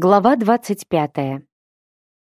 Глава 25.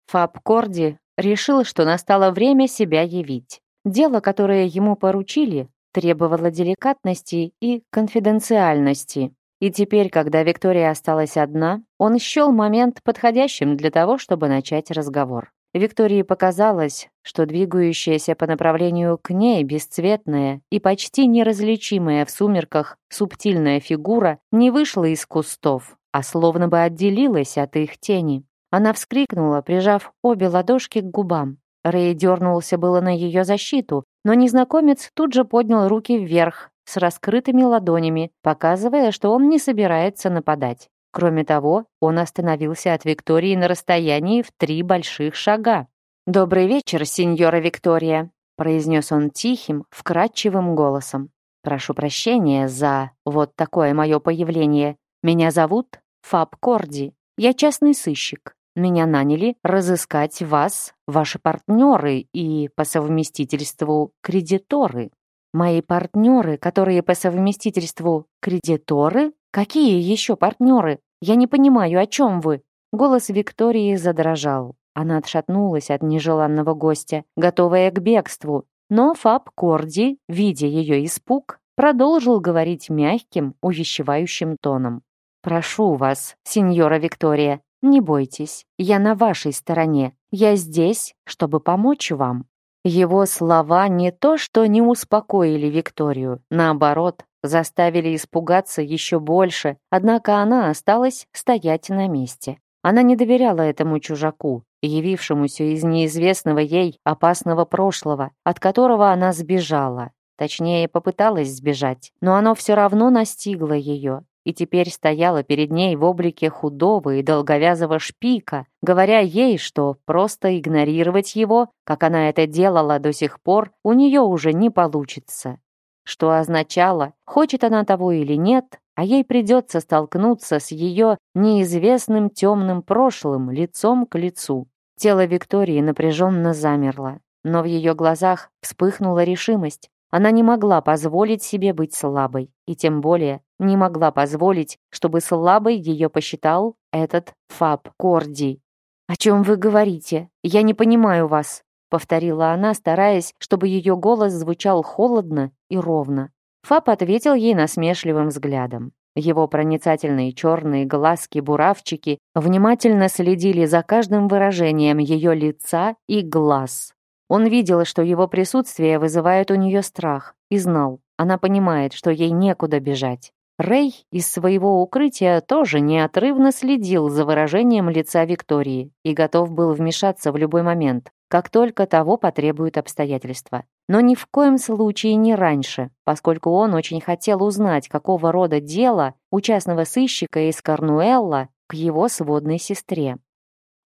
Фаб Корди решил, что настало время себя явить. Дело, которое ему поручили, требовало деликатности и конфиденциальности. И теперь, когда Виктория осталась одна, он счел момент подходящим для того, чтобы начать разговор. Виктории показалось, что двигающаяся по направлению к ней бесцветная и почти неразличимая в сумерках субтильная фигура не вышла из кустов, а словно бы отделилась от их тени. Она вскрикнула, прижав обе ладошки к губам. Рэй дернулся было на ее защиту, но незнакомец тут же поднял руки вверх с раскрытыми ладонями, показывая, что он не собирается нападать. Кроме того, он остановился от Виктории на расстоянии в три больших шага. «Добрый вечер, сеньора Виктория», — произнес он тихим, вкрадчивым голосом. «Прошу прощения за вот такое мое появление. Меня зовут Фаб Корди. Я частный сыщик. Меня наняли разыскать вас, ваши партнеры и, по совместительству, кредиторы. Мои партнеры, которые по совместительству кредиторы? Какие еще партнеры? Я не понимаю, о чем вы?» Голос Виктории задрожал. Она отшатнулась от нежеланного гостя, готовая к бегству. Но Фаб Корди, видя ее испуг, продолжил говорить мягким, увещевающим тоном. «Прошу вас, сеньора Виктория, не бойтесь, я на вашей стороне, я здесь, чтобы помочь вам». Его слова не то что не успокоили Викторию, наоборот, заставили испугаться еще больше, однако она осталась стоять на месте. Она не доверяла этому чужаку, явившемуся из неизвестного ей опасного прошлого, от которого она сбежала. Точнее, попыталась сбежать, но оно все равно настигло ее, и теперь стояла перед ней в облике худого и долговязого шпика, говоря ей, что просто игнорировать его, как она это делала до сих пор, у нее уже не получится. Что означало, хочет она того или нет, а ей придется столкнуться с ее неизвестным темным прошлым лицом к лицу. Тело Виктории напряженно замерло, но в ее глазах вспыхнула решимость, она не могла позволить себе быть слабой, и тем более не могла позволить, чтобы слабой ее посчитал этот Фаб Корди. «О чем вы говорите? Я не понимаю вас», — повторила она, стараясь, чтобы ее голос звучал холодно и ровно. Фаб ответил ей насмешливым взглядом. Его проницательные черные глазки-буравчики внимательно следили за каждым выражением ее лица и глаз. Он видел, что его присутствие вызывает у нее страх, и знал, она понимает, что ей некуда бежать. Рэй из своего укрытия тоже неотрывно следил за выражением лица Виктории и готов был вмешаться в любой момент, как только того потребуют обстоятельства. Но ни в коем случае не раньше, поскольку он очень хотел узнать, какого рода дело у частного сыщика из Корнуэлла к его сводной сестре.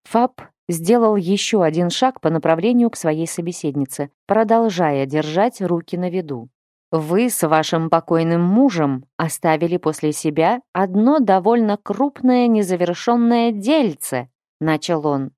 Фаб сделал еще один шаг по направлению к своей собеседнице, продолжая держать руки на виду. «Вы с вашим покойным мужем оставили после себя одно довольно крупное незавершенное дельце», — начал он.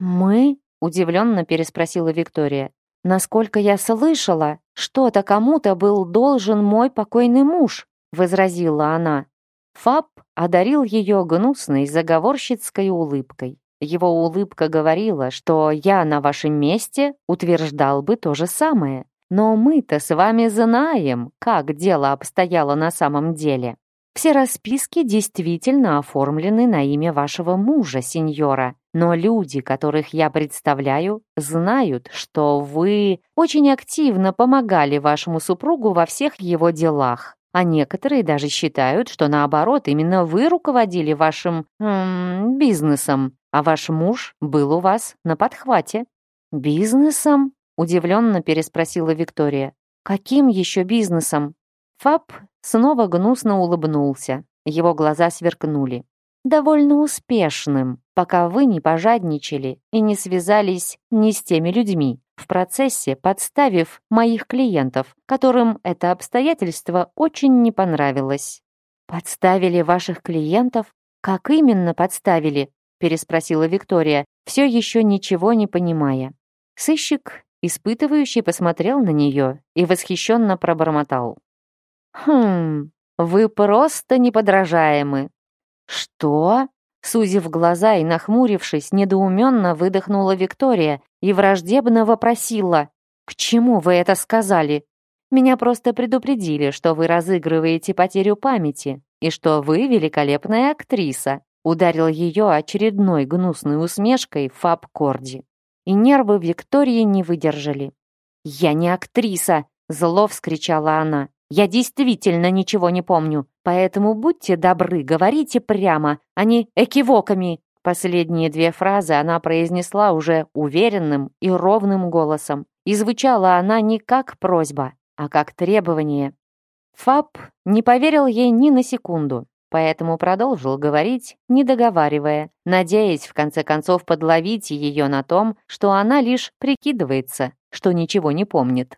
«Мы?» — удивленно переспросила Виктория. «Насколько я слышала, что-то кому-то был должен мой покойный муж», — возразила она. Фаб одарил ее гнусной заговорщицкой улыбкой. Его улыбка говорила, что я на вашем месте утверждал бы то же самое. Но мы-то с вами знаем, как дело обстояло на самом деле. Все расписки действительно оформлены на имя вашего мужа, сеньора. Но люди, которых я представляю, знают, что вы очень активно помогали вашему супругу во всех его делах. А некоторые даже считают, что наоборот, именно вы руководили вашим эм, бизнесом, а ваш муж был у вас на подхвате». «Бизнесом?» — удивленно переспросила Виктория. «Каким еще бизнесом?» Фаб снова гнусно улыбнулся. Его глаза сверкнули. «Довольно успешным, пока вы не пожадничали и не связались ни с теми людьми, в процессе подставив моих клиентов, которым это обстоятельство очень не понравилось». «Подставили ваших клиентов? Как именно подставили?» переспросила Виктория, все еще ничего не понимая. Сыщик, испытывающий, посмотрел на нее и восхищенно пробормотал. «Хм, вы просто неподражаемы». «Что?» Сузив глаза и нахмурившись, недоуменно выдохнула Виктория и враждебно вопросила. «К чему вы это сказали? Меня просто предупредили, что вы разыгрываете потерю памяти и что вы великолепная актриса. Ударил ее очередной гнусной усмешкой Фаб Корди. И нервы Виктории не выдержали. «Я не актриса!» — зло вскричала она. «Я действительно ничего не помню, поэтому будьте добры, говорите прямо, а не экивоками!» Последние две фразы она произнесла уже уверенным и ровным голосом. И звучала она не как просьба, а как требование. Фаб не поверил ей ни на секунду поэтому продолжил говорить, не договаривая, надеясь в конце концов подловить ее на том, что она лишь прикидывается, что ничего не помнит.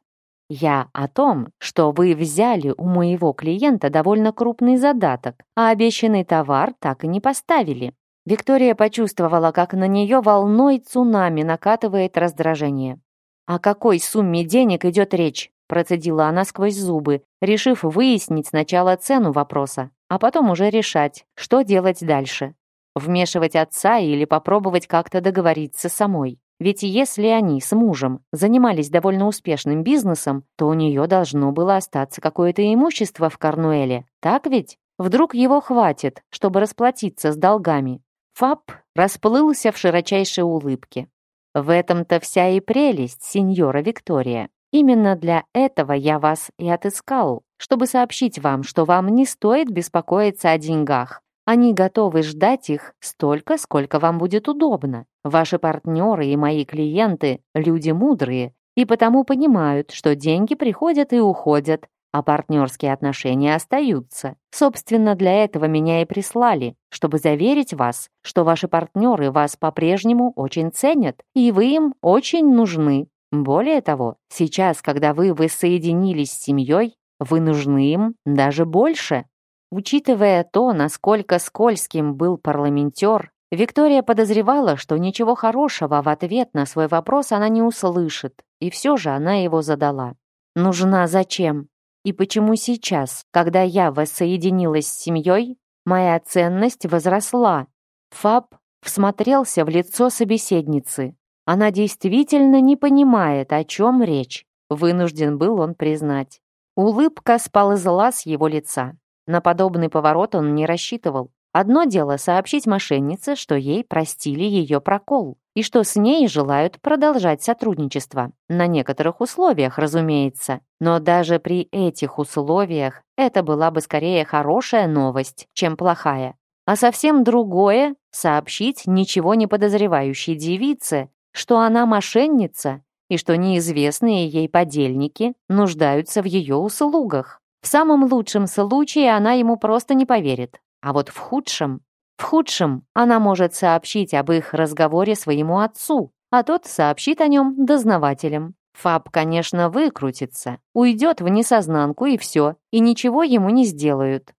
«Я о том, что вы взяли у моего клиента довольно крупный задаток, а обещанный товар так и не поставили». Виктория почувствовала, как на нее волной цунами накатывает раздражение. «О какой сумме денег идет речь?» Процедила она сквозь зубы, решив выяснить сначала цену вопроса, а потом уже решать, что делать дальше. Вмешивать отца или попробовать как-то договориться самой. Ведь если они с мужем занимались довольно успешным бизнесом, то у нее должно было остаться какое-то имущество в Корнуэле, так ведь? Вдруг его хватит, чтобы расплатиться с долгами. Фаб расплылся в широчайшей улыбке. В этом-то вся и прелесть, сеньора Виктория. Именно для этого я вас и отыскал, чтобы сообщить вам, что вам не стоит беспокоиться о деньгах. Они готовы ждать их столько, сколько вам будет удобно. Ваши партнеры и мои клиенты – люди мудрые, и потому понимают, что деньги приходят и уходят, а партнерские отношения остаются. Собственно, для этого меня и прислали, чтобы заверить вас, что ваши партнеры вас по-прежнему очень ценят, и вы им очень нужны. Более того, сейчас, когда вы воссоединились с семьей, вы нужны им даже больше. Учитывая то, насколько скользким был парламентер, Виктория подозревала, что ничего хорошего в ответ на свой вопрос она не услышит, и все же она его задала. «Нужна зачем? И почему сейчас, когда я воссоединилась с семьей, моя ценность возросла?» Фаб всмотрелся в лицо собеседницы, она действительно не понимает, о чем речь, вынужден был он признать. Улыбка сползла с его лица. На подобный поворот он не рассчитывал. Одно дело сообщить мошеннице, что ей простили ее прокол, и что с ней желают продолжать сотрудничество. На некоторых условиях, разумеется. Но даже при этих условиях это была бы скорее хорошая новость, чем плохая. А совсем другое — сообщить ничего не подозревающей девице, что она мошенница и что неизвестные ей подельники нуждаются в ее услугах. В самом лучшем случае она ему просто не поверит, а вот в худшем... В худшем она может сообщить об их разговоре своему отцу, а тот сообщит о нем дознавателям. Фаб, конечно, выкрутится, уйдет в несознанку и все, и ничего ему не сделают.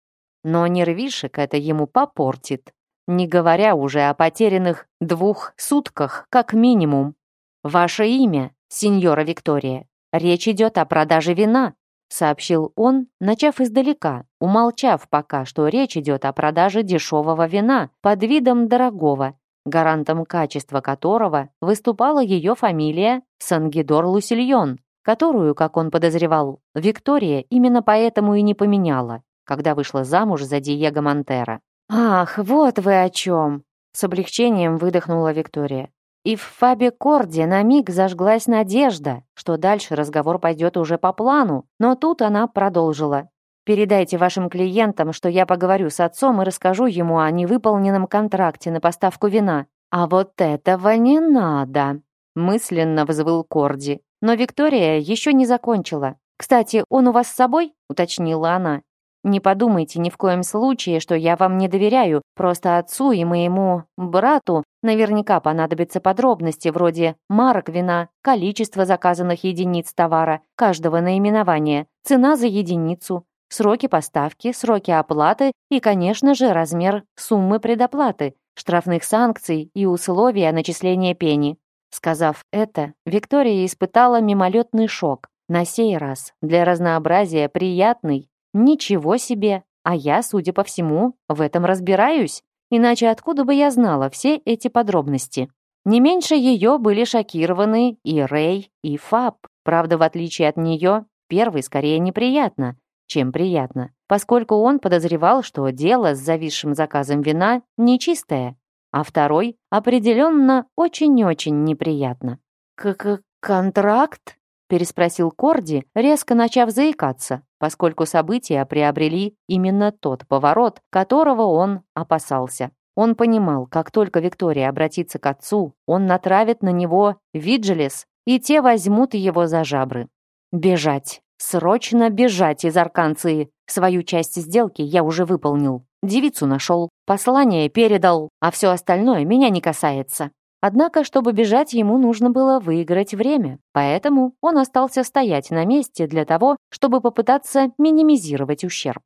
Но нервишек это ему попортит не говоря уже о потерянных двух сутках как минимум. Ваше имя, сеньора Виктория. Речь идет о продаже вина, сообщил он, начав издалека, умолчав пока, что речь идет о продаже дешевого вина под видом дорогого, гарантом качества которого выступала ее фамилия Сангидор Лусильон, которую, как он подозревал, Виктория именно поэтому и не поменяла, когда вышла замуж за Диего Монтера. «Ах, вот вы о чем!» — с облегчением выдохнула Виктория. И в Фабе Корде на миг зажглась надежда, что дальше разговор пойдет уже по плану, но тут она продолжила. «Передайте вашим клиентам, что я поговорю с отцом и расскажу ему о невыполненном контракте на поставку вина. А вот этого не надо!» — мысленно взвыл Корди. Но Виктория еще не закончила. «Кстати, он у вас с собой?» — уточнила она. Не подумайте ни в коем случае, что я вам не доверяю, просто отцу и моему брату наверняка понадобятся подробности вроде марок вина, количество заказанных единиц товара, каждого наименования, цена за единицу, сроки поставки, сроки оплаты и, конечно же, размер суммы предоплаты, штрафных санкций и условия начисления пени. Сказав это, Виктория испытала мимолетный шок, на сей раз для разнообразия приятный Ничего себе! А я, судя по всему, в этом разбираюсь. Иначе откуда бы я знала все эти подробности? Не меньше ее были шокированы и Рэй, и Фаб. Правда, в отличие от нее, первый скорее неприятно, чем приятно, поскольку он подозревал, что дело с зависшим заказом вина нечистое, а второй определенно очень-очень неприятно. «К-к-контракт?» переспросил Корди, резко начав заикаться, поскольку события приобрели именно тот поворот, которого он опасался. Он понимал, как только Виктория обратится к отцу, он натравит на него Виджелес, и те возьмут его за жабры. «Бежать! Срочно бежать из Арканции! Свою часть сделки я уже выполнил. Девицу нашел, послание передал, а все остальное меня не касается. Однако, чтобы бежать, ему нужно было выиграть время. Поэтому он остался стоять на месте для того, чтобы попытаться минимизировать ущерб.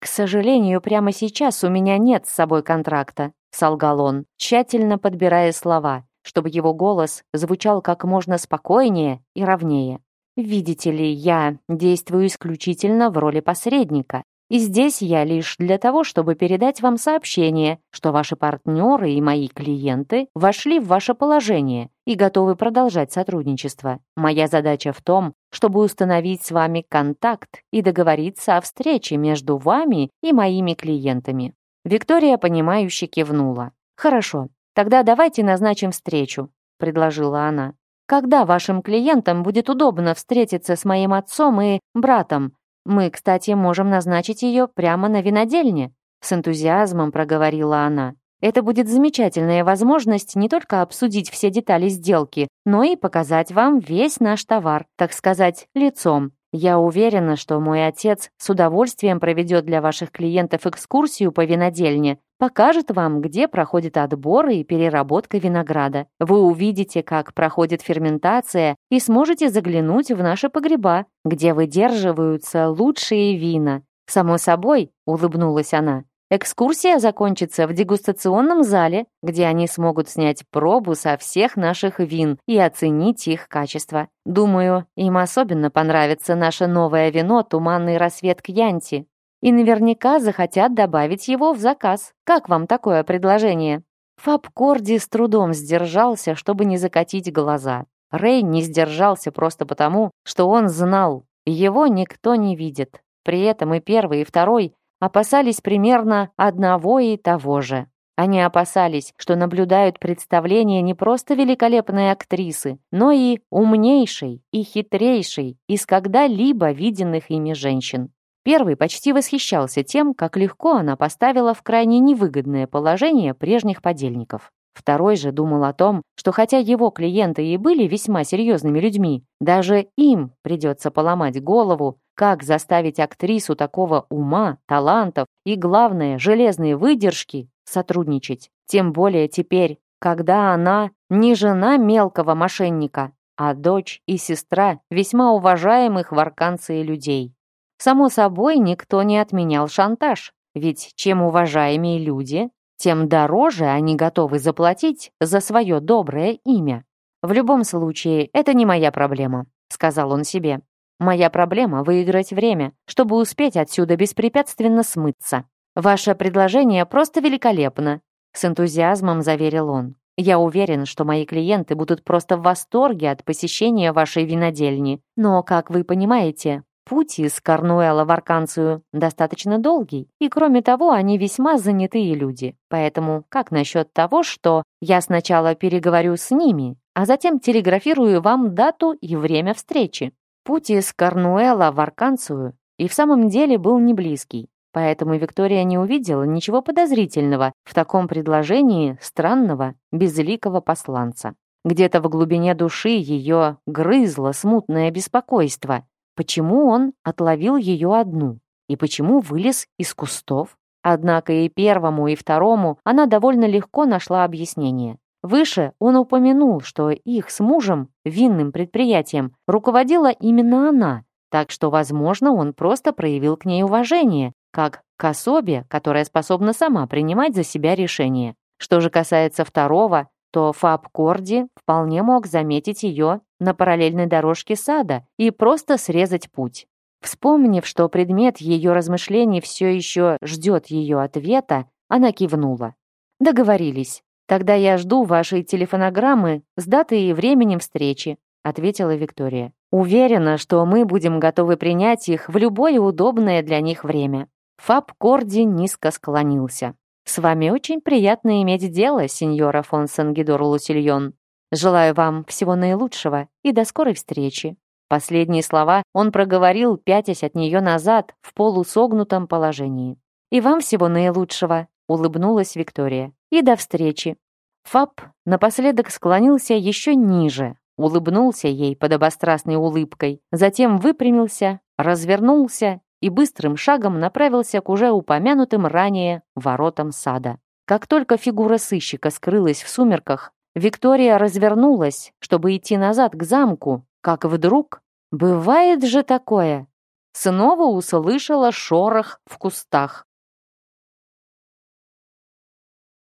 «К сожалению, прямо сейчас у меня нет с собой контракта», — солгал он, тщательно подбирая слова, чтобы его голос звучал как можно спокойнее и ровнее. «Видите ли, я действую исключительно в роли посредника. И здесь я лишь для того, чтобы передать вам сообщение, что ваши партнеры и мои клиенты вошли в ваше положение и готовы продолжать сотрудничество. Моя задача в том, чтобы установить с вами контакт и договориться о встрече между вами и моими клиентами». Виктория, понимающе кивнула. «Хорошо, тогда давайте назначим встречу», — предложила она. «Когда вашим клиентам будет удобно встретиться с моим отцом и братом, мы, кстати, можем назначить ее прямо на винодельне», с энтузиазмом проговорила она. «Это будет замечательная возможность не только обсудить все детали сделки, но и показать вам весь наш товар, так сказать, лицом. Я уверена, что мой отец с удовольствием проведет для ваших клиентов экскурсию по винодельне, покажет вам, где проходит отбор и переработка винограда. Вы увидите, как проходит ферментация и сможете заглянуть в наши погреба, где выдерживаются лучшие вина. Само собой, улыбнулась она, Экскурсия закончится в дегустационном зале, где они смогут снять пробу со всех наших вин и оценить их качество. Думаю, им особенно понравится наше новое вино «Туманный рассвет Кьянти». И наверняка захотят добавить его в заказ. Как вам такое предложение? Фаб Корди с трудом сдержался, чтобы не закатить глаза. Рэй не сдержался просто потому, что он знал, его никто не видит. При этом и первый, и второй опасались примерно одного и того же. Они опасались, что наблюдают представление не просто великолепной актрисы, но и умнейшей и хитрейшей из когда-либо виденных ими женщин. Первый почти восхищался тем, как легко она поставила в крайне невыгодное положение прежних подельников. Второй же думал о том, что хотя его клиенты и были весьма серьезными людьми, даже им придется поломать голову, как заставить актрису такого ума, талантов и, главное, железной выдержки сотрудничать? Тем более теперь, когда она не жена мелкого мошенника, а дочь и сестра весьма уважаемых в Арканции людей. Само собой, никто не отменял шантаж, ведь чем уважаемее люди, тем дороже они готовы заплатить за свое доброе имя. «В любом случае, это не моя проблема», — сказал он себе. Моя проблема — выиграть время, чтобы успеть отсюда беспрепятственно смыться. Ваше предложение просто великолепно», — с энтузиазмом заверил он. «Я уверен, что мои клиенты будут просто в восторге от посещения вашей винодельни. Но, как вы понимаете, путь из Корнуэла в Арканцию достаточно долгий, и кроме того, они весьма занятые люди. Поэтому как насчет того, что я сначала переговорю с ними, а затем телеграфирую вам дату и время встречи?» Путь из Корнуэла в Арканцию и в самом деле был не близкий, поэтому Виктория не увидела ничего подозрительного в таком предложении странного, безликого посланца. Где-то в глубине души ее грызло смутное беспокойство. Почему он отловил ее одну? И почему вылез из кустов? Однако и первому, и второму она довольно легко нашла объяснение. Выше он упомянул, что их с мужем, винным предприятием, руководила именно она, так что, возможно, он просто проявил к ней уважение, как к особе, которая способна сама принимать за себя решения. Что же касается второго, то Фаб Корди вполне мог заметить ее на параллельной дорожке сада и просто срезать путь. Вспомнив, что предмет ее размышлений все еще ждет ее ответа, она кивнула. Договорились. Тогда я жду вашей телефонограммы с датой и временем встречи», ответила Виктория. «Уверена, что мы будем готовы принять их в любое удобное для них время». Фаб Корди низко склонился. «С вами очень приятно иметь дело, сеньора фон Сангидор Лусильон. Желаю вам всего наилучшего и до скорой встречи». Последние слова он проговорил, пятясь от нее назад, в полусогнутом положении. «И вам всего наилучшего», улыбнулась Виктория. «И до встречи». Фаб напоследок склонился еще ниже, улыбнулся ей подобострастной улыбкой, затем выпрямился, развернулся и быстрым шагом направился к уже упомянутым ранее воротам сада. Как только фигура сыщика скрылась в сумерках, Виктория развернулась, чтобы идти назад к замку, как вдруг... Бывает же такое! Снова услышала шорох в кустах.